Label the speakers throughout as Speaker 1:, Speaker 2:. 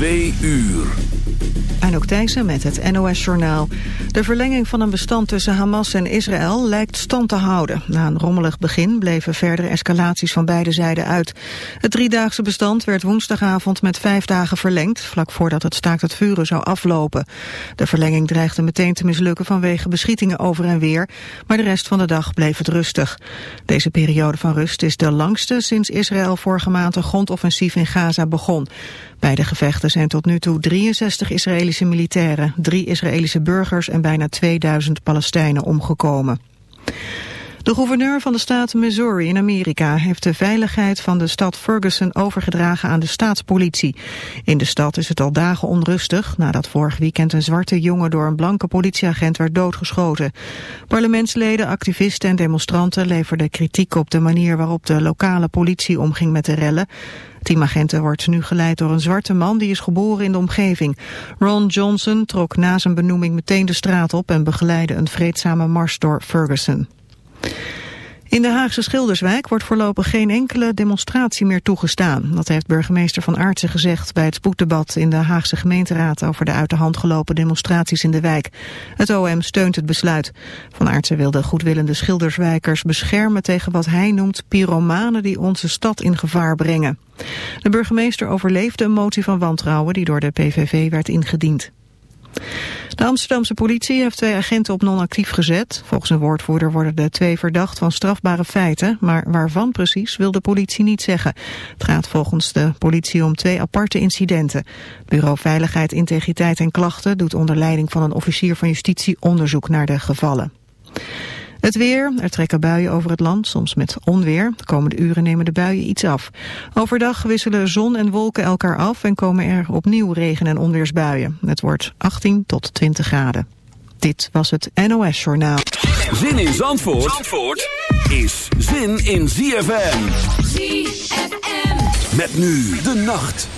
Speaker 1: Twee uur.
Speaker 2: Anouk Thijssen met het NOS-journaal. De verlenging van een bestand tussen Hamas en Israël lijkt stand te houden. Na een rommelig begin bleven verdere escalaties van beide zijden uit. Het driedaagse bestand werd woensdagavond met vijf dagen verlengd... vlak voordat het staakt het vuren zou aflopen. De verlenging dreigde meteen te mislukken vanwege beschietingen over en weer... maar de rest van de dag bleef het rustig. Deze periode van rust is de langste sinds Israël vorige maand een grondoffensief in Gaza begon. Bij de gevechten zijn tot nu toe 63 Israëlische militairen, drie Israëlische burgers en bijna 2000 Palestijnen omgekomen. De gouverneur van de staat Missouri in Amerika heeft de veiligheid van de stad Ferguson overgedragen aan de staatspolitie. In de stad is het al dagen onrustig nadat vorig weekend een zwarte jongen door een blanke politieagent werd doodgeschoten. Parlementsleden, activisten en demonstranten leverden kritiek op de manier waarop de lokale politie omging met de rellen. Teamagenten wordt nu geleid door een zwarte man die is geboren in de omgeving. Ron Johnson trok na zijn benoeming meteen de straat op en begeleidde een vreedzame mars door Ferguson. In de Haagse Schilderswijk wordt voorlopig geen enkele demonstratie meer toegestaan. Dat heeft burgemeester Van Aartsen gezegd bij het spoeddebat in de Haagse gemeenteraad over de uit de hand gelopen demonstraties in de wijk. Het OM steunt het besluit. Van Aartsen wil de goedwillende Schilderswijkers beschermen tegen wat hij noemt pyromanen die onze stad in gevaar brengen. De burgemeester overleefde een motie van wantrouwen die door de PVV werd ingediend. De Amsterdamse politie heeft twee agenten op non-actief gezet. Volgens een woordvoerder worden de twee verdacht van strafbare feiten, maar waarvan precies wil de politie niet zeggen. Het gaat volgens de politie om twee aparte incidenten. Bureau Veiligheid, Integriteit en Klachten doet onder leiding van een officier van justitie onderzoek naar de gevallen. Het weer, er trekken buien over het land, soms met onweer. De komende uren nemen de buien iets af. Overdag wisselen zon en wolken elkaar af en komen er opnieuw regen- en onweersbuien. Het wordt 18 tot 20 graden. Dit was het NOS Journaal.
Speaker 1: Zin in Zandvoort, Zandvoort is zin in ZFM.
Speaker 3: ZFM.
Speaker 1: Met nu de nacht.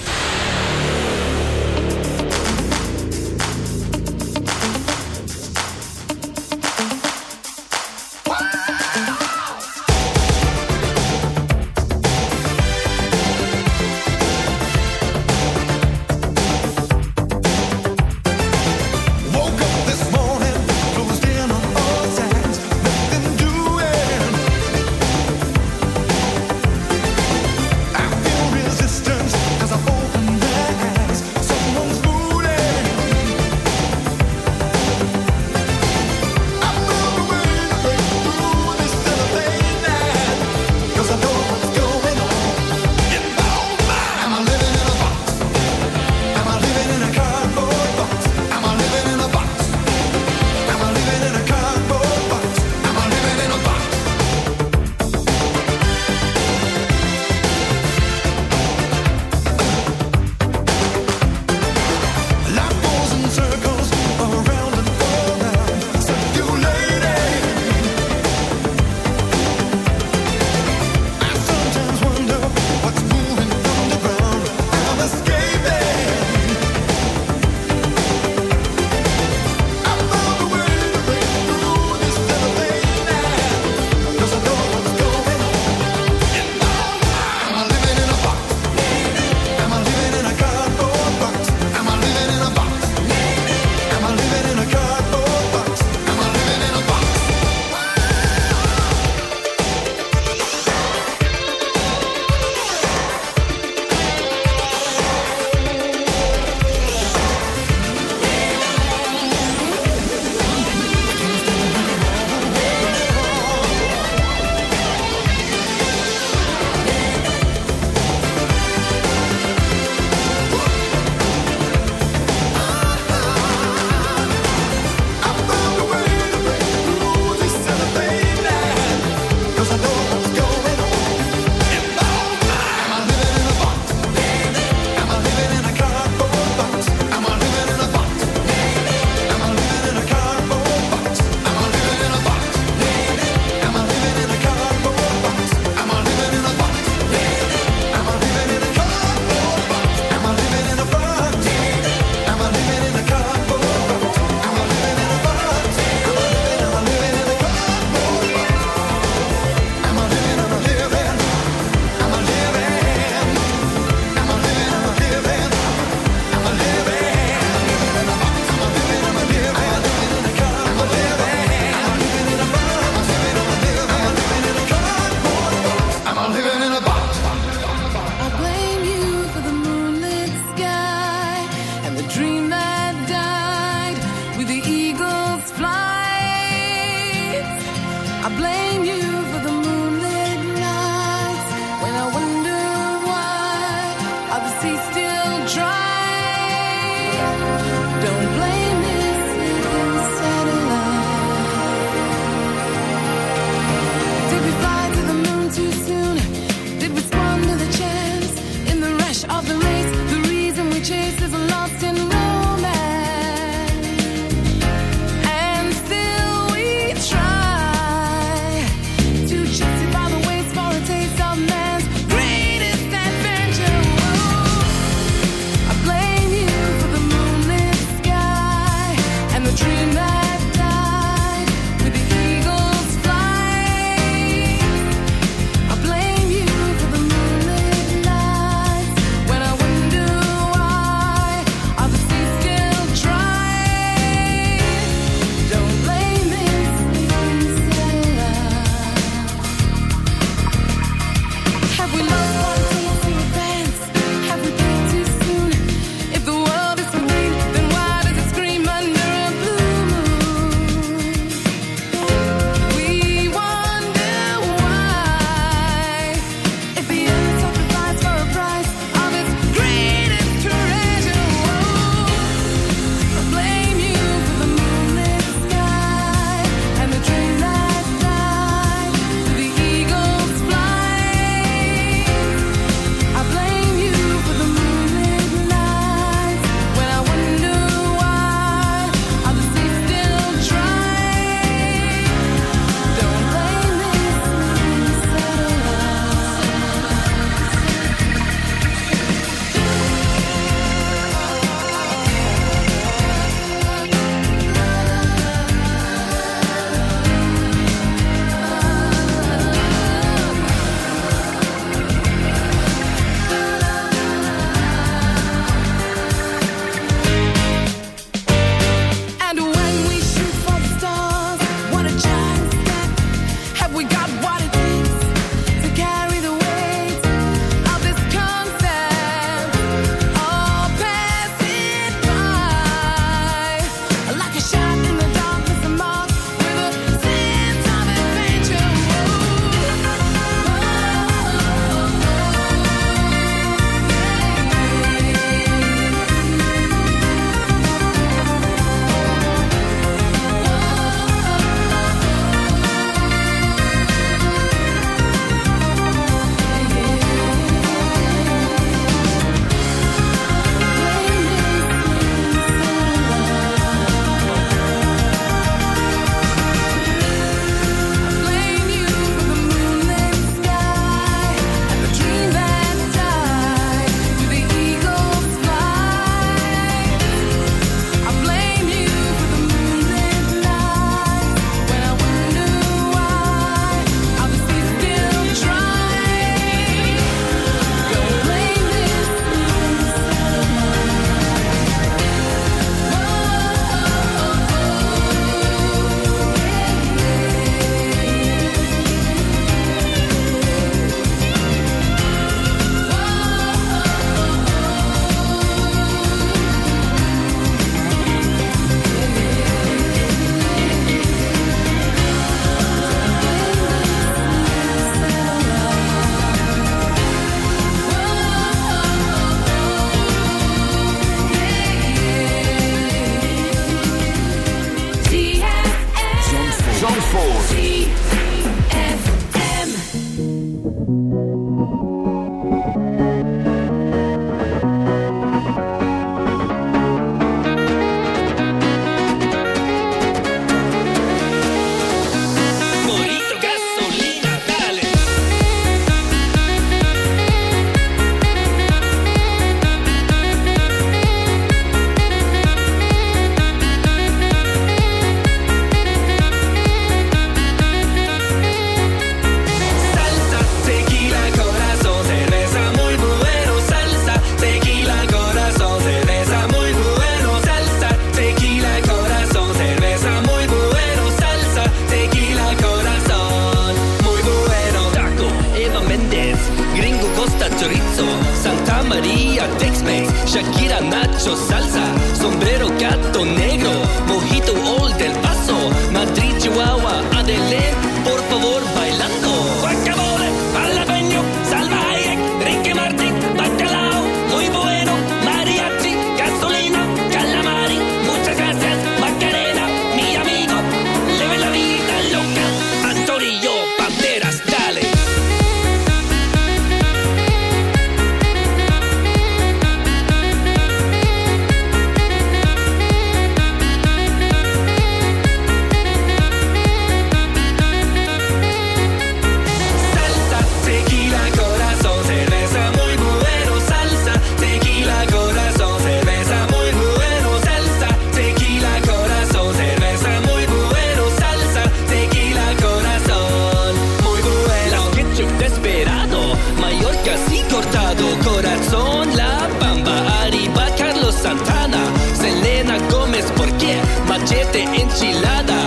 Speaker 3: Santana, Selena Gómez, ¿por qué? Machete enchilada.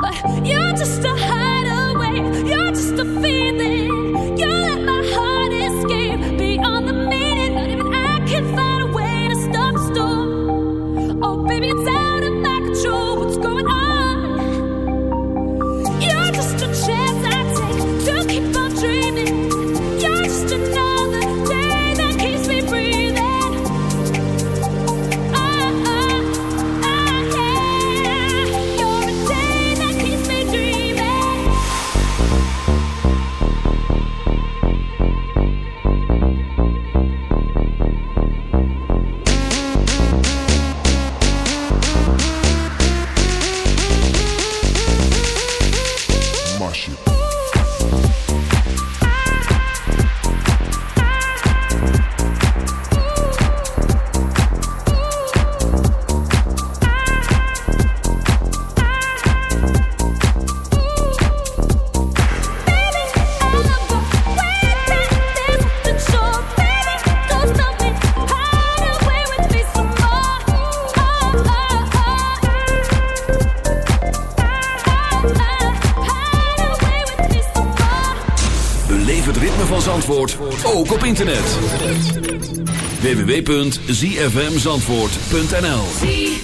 Speaker 4: But
Speaker 5: you're just a hideaway, you're just a
Speaker 1: fiend. www.zfmzandvoort.nl